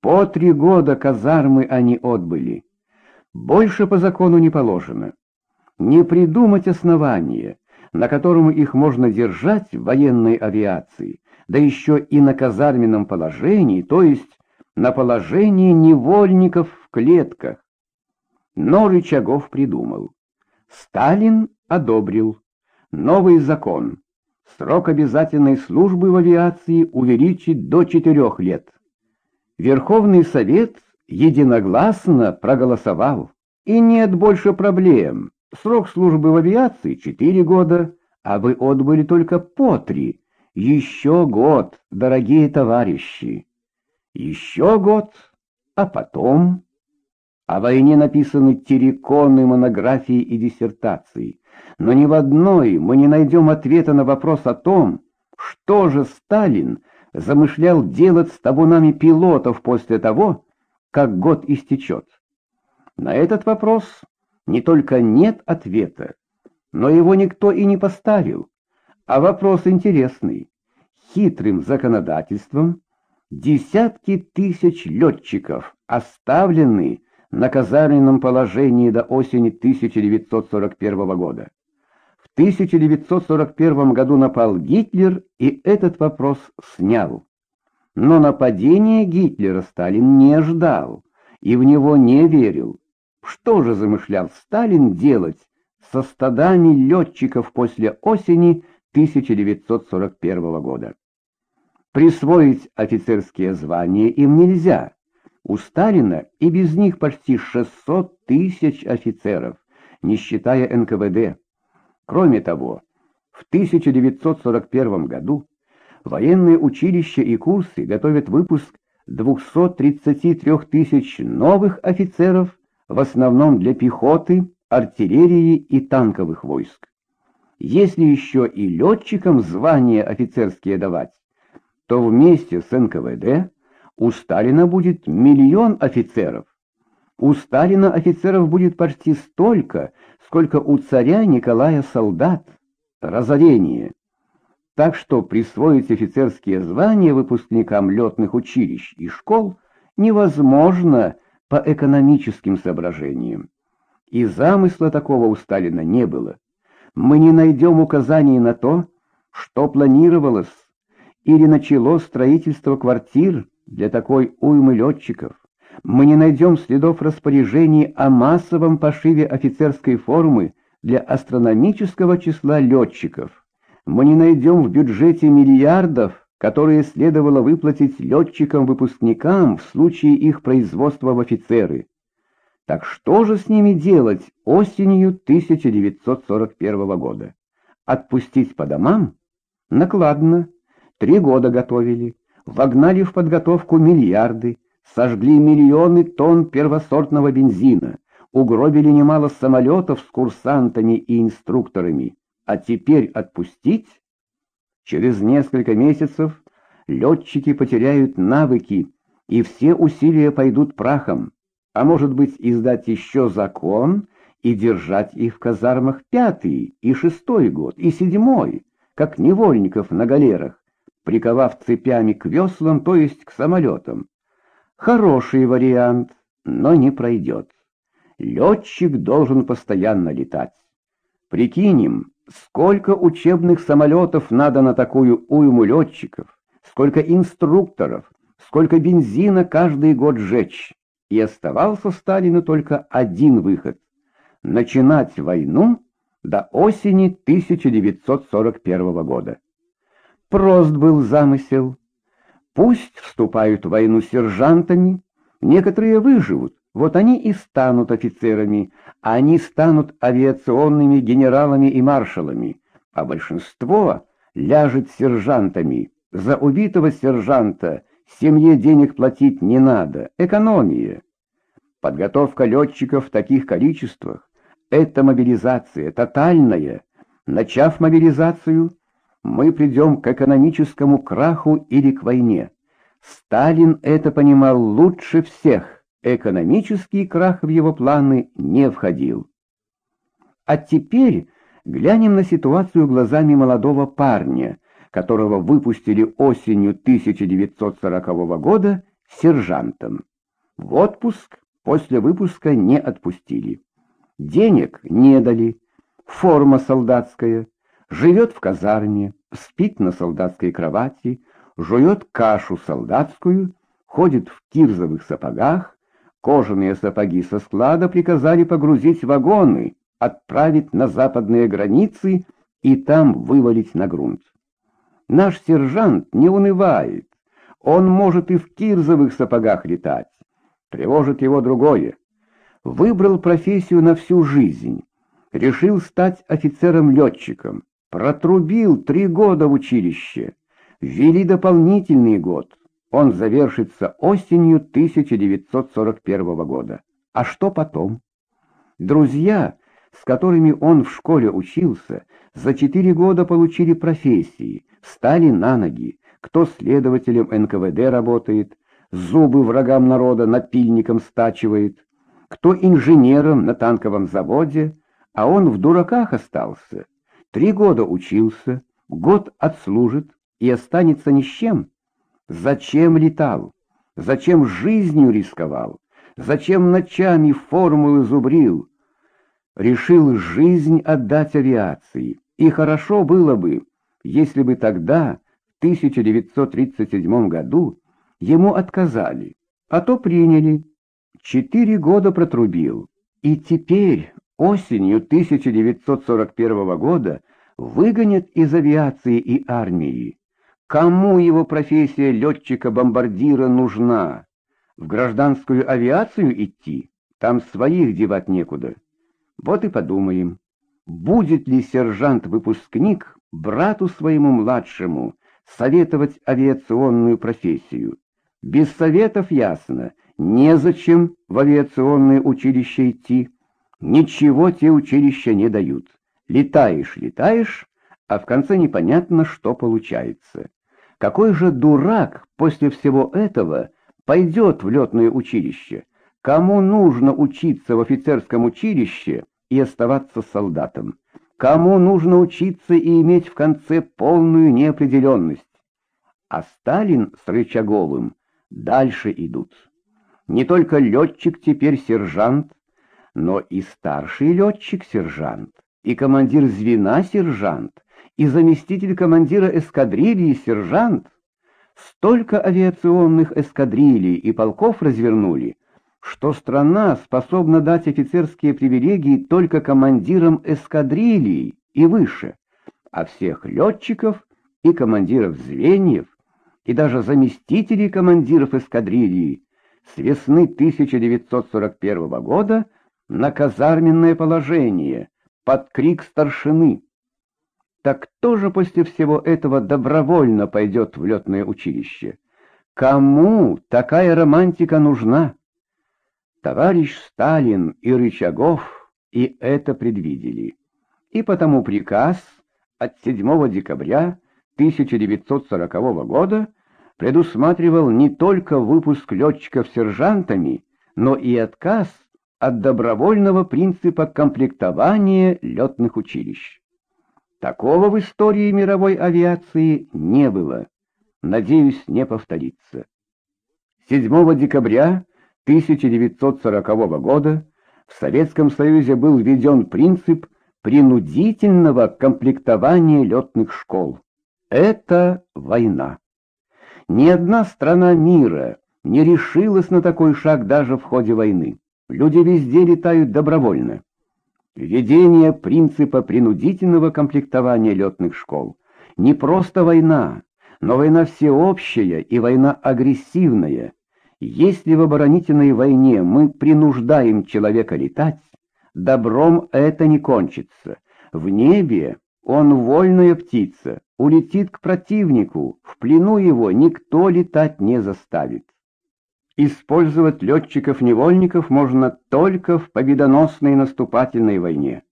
По три года казармы они отбыли. Больше по закону не положено. Не придумать основания, на котором их можно держать в военной авиации, да еще и на казарменном положении, то есть на положении невольников в клетках. Но Рычагов придумал. Сталин одобрил. Новый закон. Срок обязательной службы в авиации увеличить до четырех лет. Верховный Совет единогласно проголосовал. И нет больше проблем. Срок службы в авиации — четыре года, а вы отбыли только по три. Еще год, дорогие товарищи. Еще год, а потом... О войне написаны терриконы, монографии и диссертации, но ни в одной мы не найдем ответа на вопрос о том, что же Сталин замышлял делать с табунами пилотов после того, как год истечет. На этот вопрос не только нет ответа, но его никто и не поставил, а вопрос интересный. Хитрым законодательством десятки тысяч летчиков оставлены на казарменном положении до осени 1941 года. В 1941 году напал Гитлер и этот вопрос снял. Но нападение Гитлера Сталин не ждал и в него не верил. Что же замышлял Сталин делать со стадами летчиков после осени 1941 года? Присвоить офицерские звания им нельзя, у Сталина и без них почти 600 тысяч офицеров, не считая НКВД. Кроме того, в 1941 году военные училища и курсы готовят выпуск 233 тысяч новых офицеров, в основном для пехоты, артиллерии и танковых войск. Если еще и летчикам звания офицерские давать, то вместе с НКВД у Сталина будет миллион офицеров. У Сталина офицеров будет почти столько, сколько у царя Николая солдат. Разорение. Так что присвоить офицерские звания выпускникам летных училищ и школ невозможно по экономическим соображениям. И замысла такого у Сталина не было. Мы не найдем указаний на то, что планировалось или начало строительство квартир для такой уймы летчиков. Мы не найдем следов распоряжений о массовом пошиве офицерской формы для астрономического числа летчиков. Мы не найдем в бюджете миллиардов, которые следовало выплатить летчикам-выпускникам в случае их производства в офицеры. Так что же с ними делать осенью 1941 года? Отпустить по домам? Накладно. Три года готовили вогнали в подготовку миллиарды, сожгли миллионы тонн первосортного бензина, угробили немало самолетов с курсантами и инструкторами. А теперь отпустить? Через несколько месяцев летчики потеряют навыки, и все усилия пойдут прахом. А может быть, издать еще закон и держать их в казармах пятый и шестой год, и седьмой, как невольников на галерах, приковав цепями к веслам, то есть к самолетам. Хороший вариант, но не пройдет. Летчик должен постоянно летать. Прикинем, сколько учебных самолетов надо на такую уйму летчиков, сколько инструкторов, сколько бензина каждый год сжечь. И оставался Сталину только один выход — начинать войну до осени 1941 года. Прост был замысел. Пусть вступают в войну сержантами, некоторые выживут, вот они и станут офицерами, а они станут авиационными генералами и маршалами, а большинство ляжет сержантами. За убитого сержанта семье денег платить не надо, экономия. Подготовка летчиков в таких количествах — это мобилизация тотальная. Начав мобилизацию, мы придем к экономическому краху или к войне. Сталин это понимал лучше всех, экономический крах в его планы не входил. А теперь глянем на ситуацию глазами молодого парня, которого выпустили осенью 1940 года сержантом. В отпуск после выпуска не отпустили. Денег не дали, форма солдатская, живет в казарме, спит на солдатской кровати, жует кашу солдатскую, ходит в кирзовых сапогах, кожаные сапоги со склада приказали погрузить вагоны, отправить на западные границы и там вывалить на грунт. Наш сержант не унывает, он может и в кирзовых сапогах летать. Тревожит его другое. Выбрал профессию на всю жизнь, решил стать офицером-летчиком, протрубил три года в училище, ввели дополнительный год, он завершится осенью 1941 года. А что потом? Друзья, с которыми он в школе учился, за четыре года получили профессии, встали на ноги, кто следователем НКВД работает, зубы врагам народа напильником стачивает, кто инженером на танковом заводе, а он в дураках остался. Три года учился, год отслужит и останется ни с чем. Зачем летал? Зачем жизнью рисковал? Зачем ночами формулы зубрил? Решил жизнь отдать авиации. И хорошо было бы, если бы тогда, в 1937 году, ему отказали, а то приняли. Четыре года протрубил. И теперь, осенью 1941 года, выгонят из авиации и армии. Кому его профессия летчика-бомбардира нужна? В гражданскую авиацию идти? Там своих девать некуда. Вот и подумаем, будет ли сержант-выпускник брату своему младшему советовать авиационную профессию? Без советов ясно, незачем в авиационное училище идти. Ничего те училища не дают. Летаешь, летаешь, а в конце непонятно, что получается. Какой же дурак после всего этого пойдет в летное училище? Кому нужно учиться в офицерском училище и оставаться солдатом? Кому нужно учиться и иметь в конце полную неопределенность? А Сталин с Рычаговым дальше идут. Не только летчик теперь сержант, но и старший летчик-сержант, и командир звена сержант, и заместитель командира эскадрильи сержант. Столько авиационных эскадрилий и полков развернули, что страна способна дать офицерские привилегии только командирам эскадрилий и выше, а всех летчиков и командиров звеньев, и даже заместителей командиров эскадрилий с весны 1941 года на казарменное положение под крик старшины. Так кто же после всего этого добровольно пойдет в летное училище? Кому такая романтика нужна? Товарищ Сталин и Рычагов и это предвидели. И потому приказ от 7 декабря 1940 года предусматривал не только выпуск летчиков сержантами, но и отказ от добровольного принципа комплектования летных училищ. Такого в истории мировой авиации не было. Надеюсь, не повторится. 7 декабря 1940 года в Советском Союзе был введен принцип принудительного комплектования летных школ. Это война. Ни одна страна мира не решилась на такой шаг даже в ходе войны. Люди везде летают добровольно. Введение принципа принудительного комплектования летных школ. Не просто война, но война всеобщая и война агрессивная. Если в оборонительной войне мы принуждаем человека летать, добром это не кончится. В небе он вольная птица, улетит к противнику, в плену его никто летать не заставит. Использовать летчиков-невольников можно только в победоносной наступательной войне,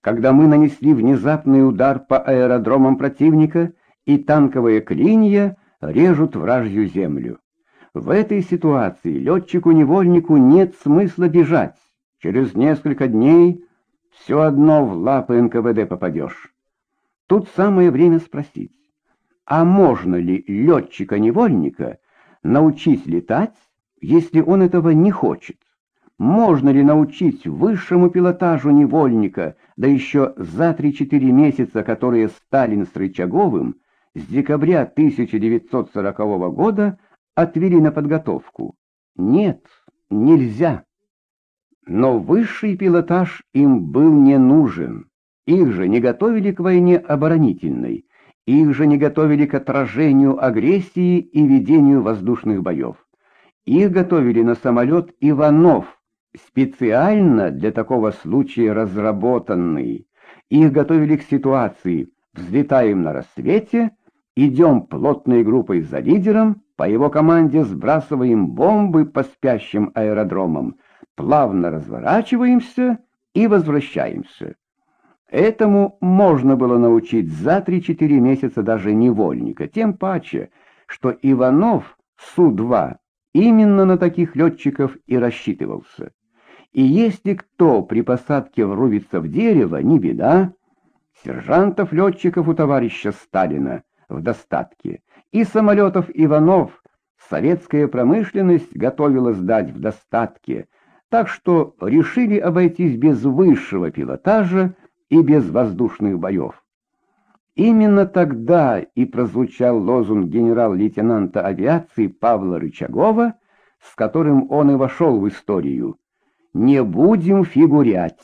когда мы нанесли внезапный удар по аэродромам противника, и танковые клинья режут вражью землю. В этой ситуации летчику-невольнику нет смысла бежать. Через несколько дней все одно в лапы НКВД попадешь. Тут самое время спросить, а можно ли летчика-невольника научить летать, если он этого не хочет? Можно ли научить высшему пилотажу невольника, да еще за 3-4 месяца, которые Сталин с Рычаговым с декабря 1940 года отвели на подготовку? Нет, нельзя. Но высший пилотаж им был не нужен. Их же не готовили к войне оборонительной, их же не готовили к отражению агрессии и ведению воздушных боев. Их готовили на самолет Иванов, специально для такого случая разработанный. Их готовили к ситуации «взлетаем на рассвете», «идем плотной группой за лидером», по его команде сбрасываем бомбы по спящим аэродромам, плавно разворачиваемся и возвращаемся. Этому можно было научить за 3-4 месяца даже невольника, тем паче, что Иванов Су-2 именно на таких летчиков и рассчитывался. И если кто при посадке врубится в дерево, не беда. Сержантов-летчиков у товарища Сталина в достатке, и самолетов Иванов советская промышленность готовила сдать в достатке, так что решили обойтись без высшего пилотажа и без воздушных боев. Именно тогда и прозвучал лозунг генерал-лейтенанта авиации Павла Рычагова, с которым он и вошел в историю. «Не будем фигурять».